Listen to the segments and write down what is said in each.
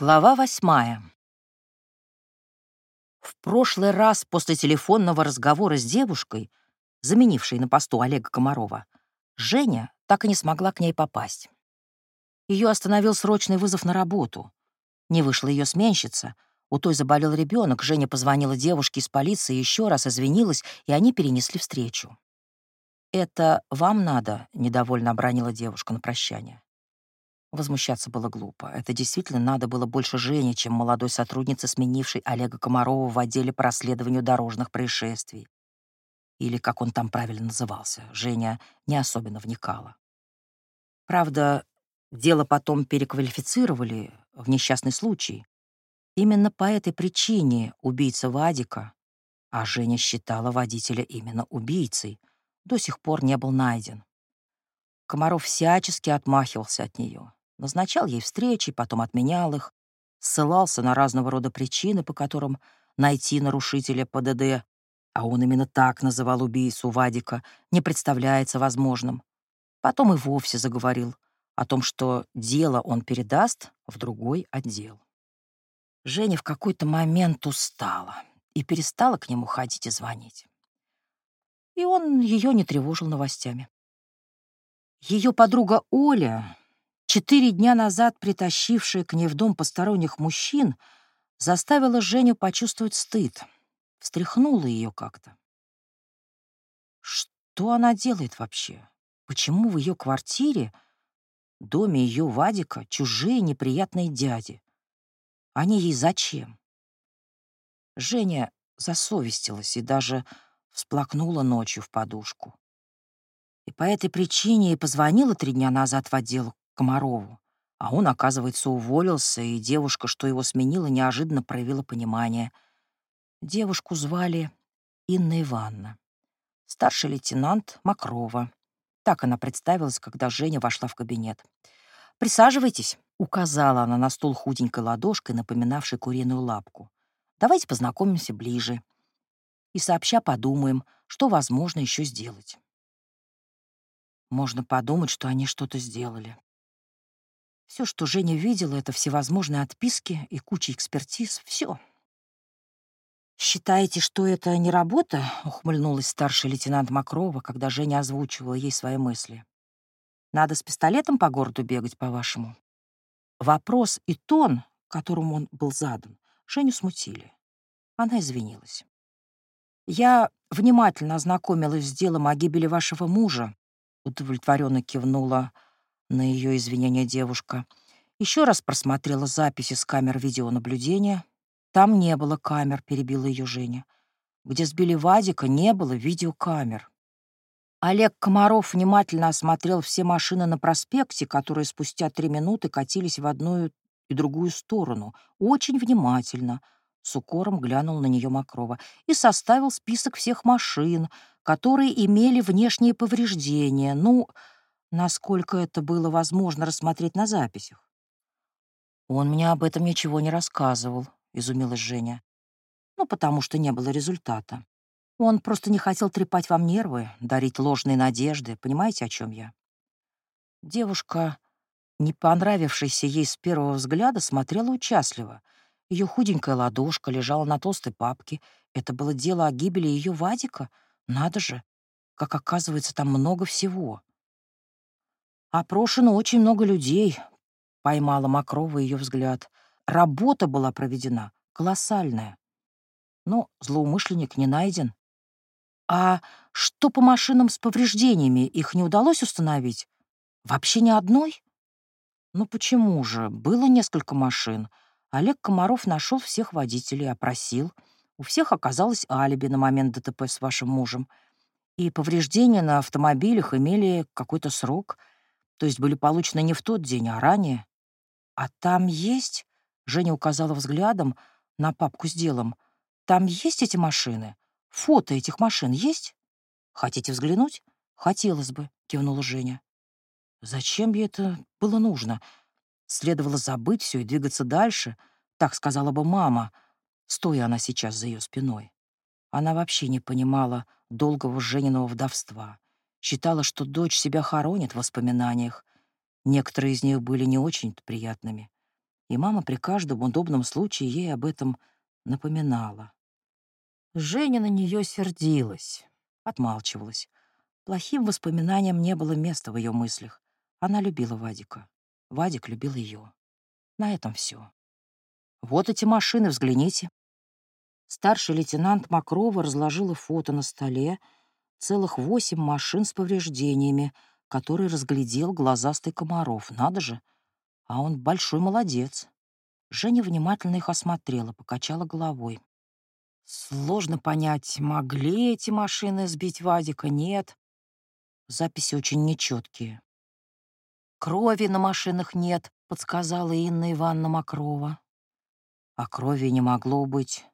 Глава восьмая. В прошлый раз после телефонного разговора с девушкой, заменившей на посту Олега Комарова, Женя так и не смогла к ней попасть. Ее остановил срочный вызов на работу. Не вышла ее сменщица. У той заболел ребенок. Женя позвонила девушке из полиции, еще раз извинилась, и они перенесли встречу. «Это вам надо?» — недовольно обронила девушка на прощание. Возмущаться было глупо. Это действительно надо было больше Жене, чем молодой сотруднице, сменившей Олега Комарова в отделе по расследованию дорожных происшествий. Или как он там правильно назывался. Женя не особенно вникала. Правда, дело потом переквалифицировали в несчастный случай. Именно по этой причине убийца Вадика, а Женя считала водителя именно убийцей, до сих пор не был найден. Комаров всячески отмахивался от нее. Назначал ей встречи, потом отменял их, ссылался на разного рода причины, по которым найти нарушителя ПДД, а он именно так называл убийцу Вадика, не представляется возможным. Потом и вовсе заговорил о том, что дело он передаст в другой отдел. Женя в какой-то момент устала и перестала к нему ходить и звонить. И он ее не тревожил новостями. Ее подруга Оля четыре дня назад притащившая к ней в дом посторонних мужчин, заставила Женю почувствовать стыд, встряхнула ее как-то. Что она делает вообще? Почему в ее квартире, доме ее Вадика, чужие неприятные дяди? Они ей зачем? Женя засовестилась и даже всплакнула ночью в подушку. И по этой причине и позвонила три дня назад в отдел Комарову. А он, оказывается, уволился, и девушка, что его сменила, неожиданно проявила понимание. Девушку звали Инна Ивановна. Старший лейтенант Макрова. Так она представилась, когда Женя вошла в кабинет. «Присаживайтесь», — указала она на стол худенькой ладошкой, напоминавшей куриную лапку. «Давайте познакомимся ближе и сообща подумаем, что возможно еще сделать». Можно подумать, что они что-то сделали. Все, что Женя видела, это всевозможные отписки и куча экспертиз. Все. «Считаете, что это не работа?» — ухмыльнулась старший лейтенант Макрова, когда Женя озвучивала ей свои мысли. «Надо с пистолетом по городу бегать, по-вашему?» Вопрос и тон, которым он был задан, Женю смутили. Она извинилась. «Я внимательно ознакомилась с делом о гибели вашего мужа», удовлетворенно кивнула на ее извинения девушка. Еще раз просмотрела записи с камер видеонаблюдения. Там не было камер, перебила ее Женя. Где сбили Вадика, не было видеокамер. Олег Комаров внимательно осмотрел все машины на проспекте, которые спустя три минуты катились в одну и другую сторону. Очень внимательно. С укором глянул на нее Макрова и составил список всех машин, которые имели внешние повреждения. Ну, насколько это было возможно рассмотреть на записях. «Он мне об этом ничего не рассказывал», — изумилась Женя. «Ну, потому что не было результата. Он просто не хотел трепать вам нервы, дарить ложные надежды. Понимаете, о чем я?» Девушка, не понравившаяся ей с первого взгляда, смотрела участливо. Ее худенькая ладошка лежала на толстой папке. Это было дело о гибели ее Вадика. Надо же, как оказывается, там много всего. Опрошено очень много людей, поймала Макрова ее взгляд. Работа была проведена, колоссальная. Но злоумышленник не найден. А что по машинам с повреждениями? Их не удалось установить? Вообще ни одной? Ну почему же? Было несколько машин. Олег Комаров нашел всех водителей, опросил. У всех оказалось алиби на момент ДТП с вашим мужем. И повреждения на автомобилях имели какой-то срок — то есть были получены не в тот день, а ранее. А там есть, Женя указала взглядом на папку с делом, там есть эти машины? Фото этих машин есть? Хотите взглянуть? Хотелось бы, кивнула Женя. Зачем ей это было нужно? Следовало забыть все и двигаться дальше, так сказала бы мама, стоя она сейчас за ее спиной. Она вообще не понимала долгого Жениного вдовства. Считала, что дочь себя хоронит в воспоминаниях. Некоторые из них были не очень приятными. и мама при каждом удобном случае ей об этом напоминала. Женя на нее сердилась, отмалчивалась. Плохим воспоминаниям не было места в ее мыслях. Она любила Вадика. Вадик любил ее. На этом все. Вот эти машины, взгляните. Старший лейтенант Макрова разложила фото на столе, целых восемь машин с повреждениями, которые разглядел глазастый Комаров. Надо же, а он большой молодец. Женя внимательно их осмотрела, покачала головой. Сложно понять, могли эти машины сбить Вадика, нет. Записи очень нечеткие. «Крови на машинах нет», — подсказала Инна Ивановна Макрова. А крови не могло быть.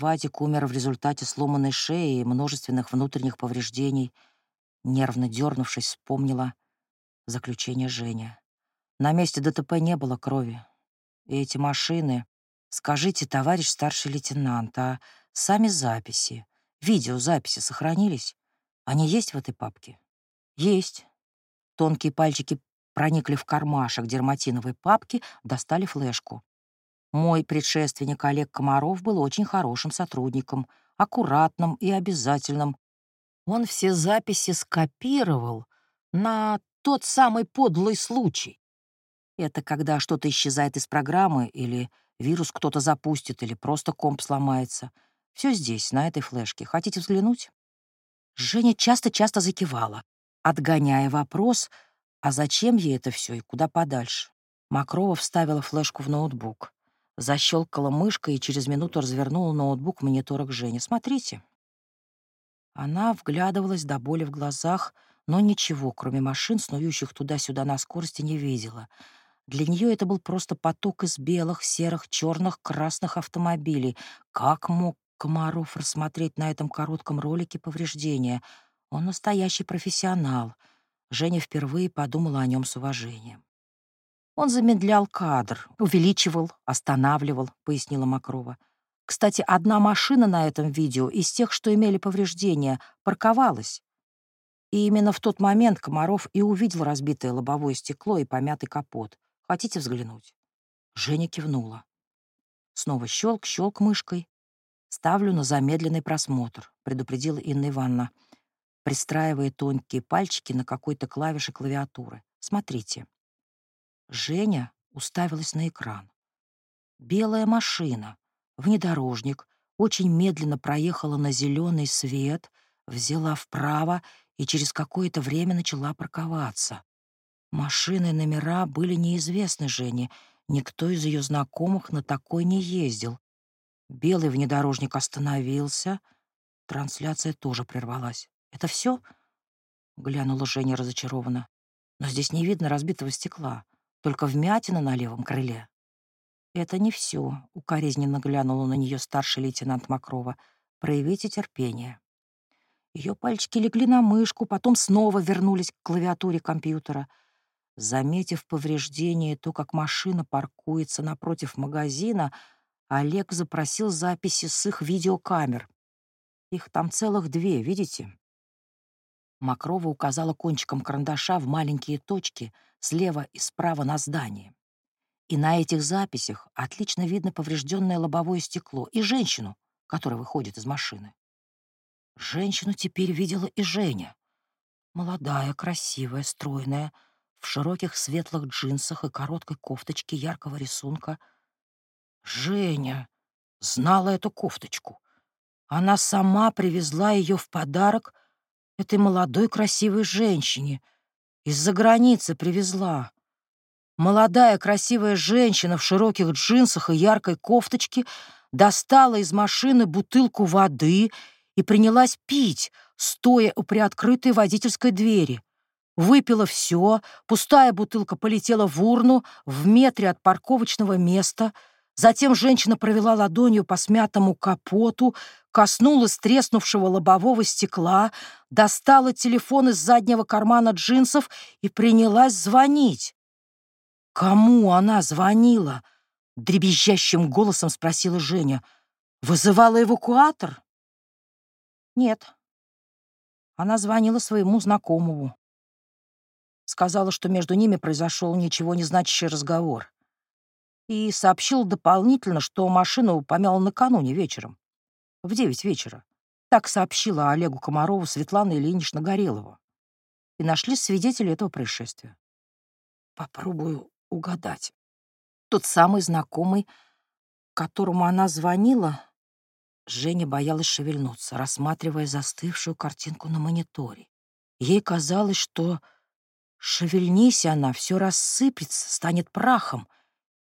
Вадик умер в результате сломанной шеи и множественных внутренних повреждений. Нервно дернувшись, вспомнила заключение Женя. На месте ДТП не было крови. И эти машины... Скажите, товарищ старший лейтенант, а сами записи, видеозаписи сохранились? Они есть в этой папке? Есть. Тонкие пальчики проникли в кармашек дерматиновой папки, достали флешку. Мой предшественник Олег Комаров был очень хорошим сотрудником, аккуратным и обязательным. Он все записи скопировал на тот самый подлый случай. Это когда что-то исчезает из программы, или вирус кто-то запустит, или просто комп сломается. Все здесь, на этой флешке. Хотите взглянуть? Женя часто-часто закивала, отгоняя вопрос, а зачем ей это все и куда подальше. Макрова вставила флешку в ноутбук. Защелкала мышкой и через минуту развернула ноутбук монитора к Жене. «Смотрите». Она вглядывалась до боли в глазах, но ничего, кроме машин, снующих туда-сюда на скорости, не видела. Для нее это был просто поток из белых, серых, черных, красных автомобилей. Как мог Комаров рассмотреть на этом коротком ролике повреждения? Он настоящий профессионал. Женя впервые подумала о нем с уважением. Он замедлял кадр, увеличивал, останавливал, пояснила Макрова. Кстати, одна машина на этом видео из тех, что имели повреждения, парковалась. И именно в тот момент Комаров и увидел разбитое лобовое стекло и помятый капот. Хотите взглянуть? Женя кивнула. Снова щелк, щелк мышкой. «Ставлю на замедленный просмотр», — предупредила Инна Ивановна, пристраивая тонкие пальчики на какой-то клавише клавиатуры. «Смотрите». Женя уставилась на экран. Белая машина, внедорожник, очень медленно проехала на зеленый свет, взяла вправо и через какое-то время начала парковаться. Машины номера были неизвестны Жене, никто из ее знакомых на такой не ездил. Белый внедорожник остановился, трансляция тоже прервалась. «Это все?» — глянула Женя разочарованно. «Но здесь не видно разбитого стекла только вмятина на левом крыле. «Это не все», — укоризненно глянула на нее старший лейтенант Макрова. «Проявите терпение». Ее пальчики легли на мышку, потом снова вернулись к клавиатуре компьютера. Заметив повреждение, то, как машина паркуется напротив магазина, Олег запросил записи с их видеокамер. Их там целых две, видите? Макрова указала кончиком карандаша в маленькие точки слева и справа на здании. И на этих записях отлично видно поврежденное лобовое стекло и женщину, которая выходит из машины. Женщину теперь видела и Женя. Молодая, красивая, стройная, в широких светлых джинсах и короткой кофточке яркого рисунка. Женя знала эту кофточку. Она сама привезла ее в подарок этой молодой красивой женщине. Из-за границы привезла. Молодая красивая женщина в широких джинсах и яркой кофточке достала из машины бутылку воды и принялась пить, стоя у приоткрытой водительской двери. Выпила все, пустая бутылка полетела в урну в метре от парковочного места — Затем женщина провела ладонью по смятому капоту, коснулась треснувшего лобового стекла, достала телефон из заднего кармана джинсов и принялась звонить. «Кому она звонила?» — дребезжащим голосом спросила Женя. «Вызывала эвакуатор?» «Нет». Она звонила своему знакомому. Сказала, что между ними произошел ничего не значащий разговор. И сообщил дополнительно, что машину помял накануне вечером, в девять вечера. Так сообщила Олегу Комарову Светлана Ильинична Горелова. И нашли свидетели этого происшествия. Попробую угадать. Тот самый знакомый, которому она звонила, Женя боялась шевельнуться, рассматривая застывшую картинку на мониторе. Ей казалось, что шевельнись она, все рассыпется, станет прахом,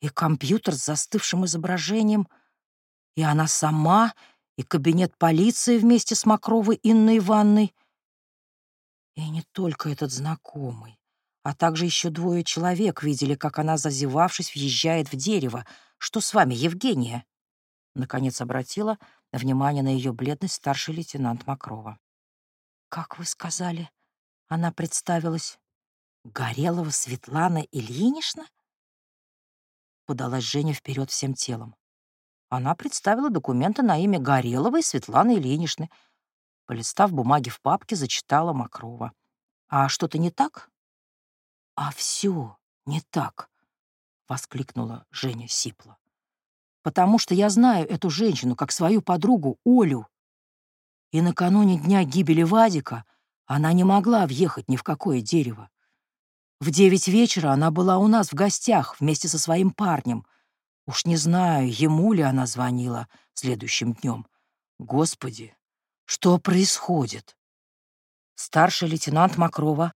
и компьютер с застывшим изображением, и она сама, и кабинет полиции вместе с Макровой Инной Ивановной. И не только этот знакомый, а также еще двое человек видели, как она, зазевавшись, въезжает в дерево. «Что с вами, Евгения?» Наконец обратила внимание на ее бледность старший лейтенант Макрова. «Как вы сказали?» Она представилась. «Горелова Светлана Ильинична?» Подалась Женя вперед всем телом. Она представила документы на имя Гореловой Светланы Ильиничны. Полистав бумаги в папке, зачитала Макрова. «А что-то не так?» «А все не так», — воскликнула Женя сипло. «Потому что я знаю эту женщину как свою подругу Олю. И накануне дня гибели Вадика она не могла въехать ни в какое дерево. В девять вечера она была у нас в гостях вместе со своим парнем. Уж не знаю, ему ли она звонила следующим днем. Господи, что происходит? Старший лейтенант Макрова,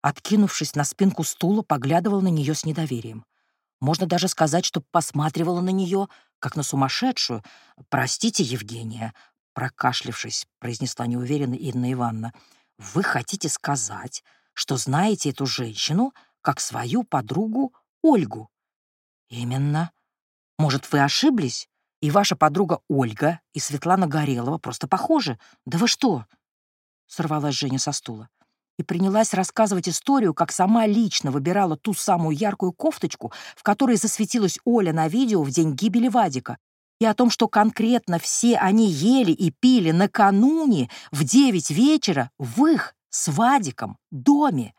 откинувшись на спинку стула, поглядывал на нее с недоверием. Можно даже сказать, что посматривала на нее, как на сумасшедшую. «Простите, Евгения», — прокашлившись, произнесла неуверенно Инна Ивановна, «вы хотите сказать, что знаете эту женщину как свою подругу Ольгу?» «Именно. Может, вы ошиблись? И ваша подруга Ольга и Светлана Горелова просто похожи. Да вы что?» Сорвалась Женя со стула и принялась рассказывать историю, как сама лично выбирала ту самую яркую кофточку, в которой засветилась Оля на видео в день гибели Вадика, и о том, что конкретно все они ели и пили накануне в девять вечера в их с Вадиком доме.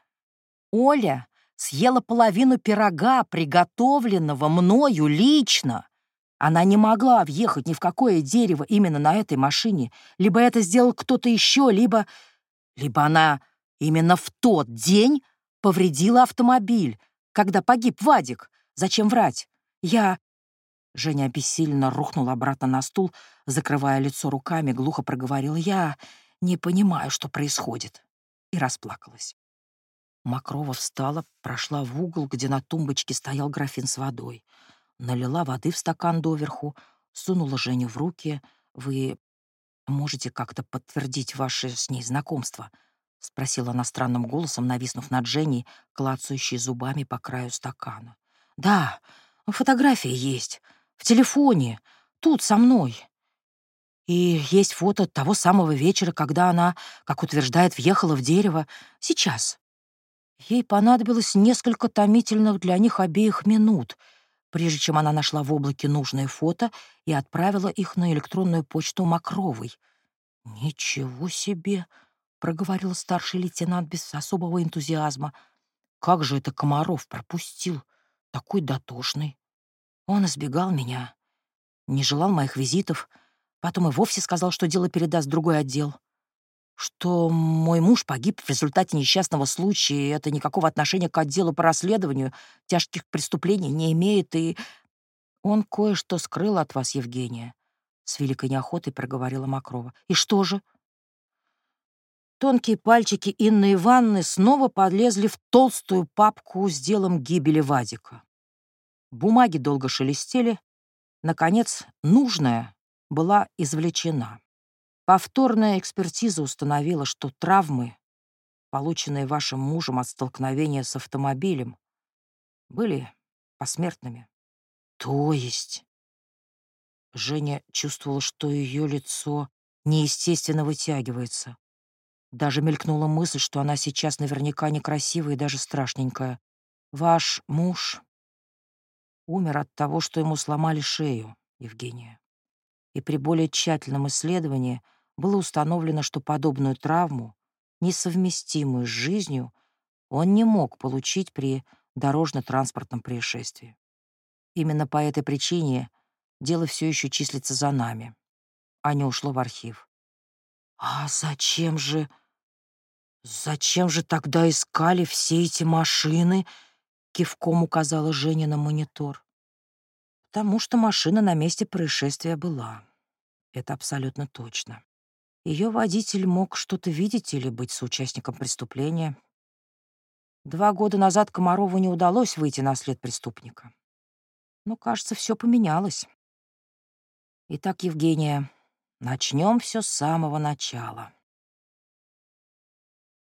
Оля съела половину пирога, приготовленного мною лично. Она не могла въехать ни в какое дерево именно на этой машине. Либо это сделал кто-то еще, либо... Либо она именно в тот день повредила автомобиль, когда погиб Вадик. Зачем врать? Я... Женя обессиленно рухнула обратно на стул, закрывая лицо руками, глухо проговорила. «Я не понимаю, что происходит». И расплакалась. Макрова встала, прошла в угол, где на тумбочке стоял графин с водой. Налила воды в стакан доверху, сунула Женю в руки. «Вы можете как-то подтвердить ваше с ней знакомство?» — спросила она странным голосом, нависнув над Женей, клацающей зубами по краю стакана. «Да, фотография есть. В телефоне. Тут, со мной. И есть фото того самого вечера, когда она, как утверждает, въехала в дерево. Сейчас. Ей понадобилось несколько томительных для них обеих минут, прежде чем она нашла в облаке нужное фото и отправила их на электронную почту Макровой. «Ничего себе!» — проговорил старший лейтенант без особого энтузиазма. «Как же это Комаров пропустил? Такой дотошный. Он избегал меня, не желал моих визитов, потом и вовсе сказал, что дело передаст другой отдел что мой муж погиб в результате несчастного случая, и это никакого отношения к отделу по расследованию тяжких преступлений не имеет, и он кое-что скрыл от вас, Евгения, — с великой неохотой проговорила Макрова. И что же? Тонкие пальчики Инны Ивановны снова подлезли в толстую папку с делом гибели Вадика. Бумаги долго шелестели. Наконец, нужная была извлечена. Повторная экспертиза установила, что травмы, полученные вашим мужем от столкновения с автомобилем, были посмертными. То есть... Женя чувствовала, что ее лицо неестественно вытягивается. Даже мелькнула мысль, что она сейчас наверняка некрасивая и даже страшненькая. Ваш муж умер от того, что ему сломали шею, Евгения. И при более тщательном исследовании было установлено, что подобную травму, несовместимую с жизнью, он не мог получить при дорожно-транспортном происшествии. Именно по этой причине дело все еще числится за нами, а не ушло в архив. А зачем же... Зачем же тогда искали все эти машины? Кивком указала Женя на монитор. Потому что машина на месте происшествия была. Это абсолютно точно. Ее водитель мог что-то видеть или быть соучастником преступления. Два года назад Комарову не удалось выйти на след преступника. Но, кажется, все поменялось. Итак, Евгения, начнем все с самого начала.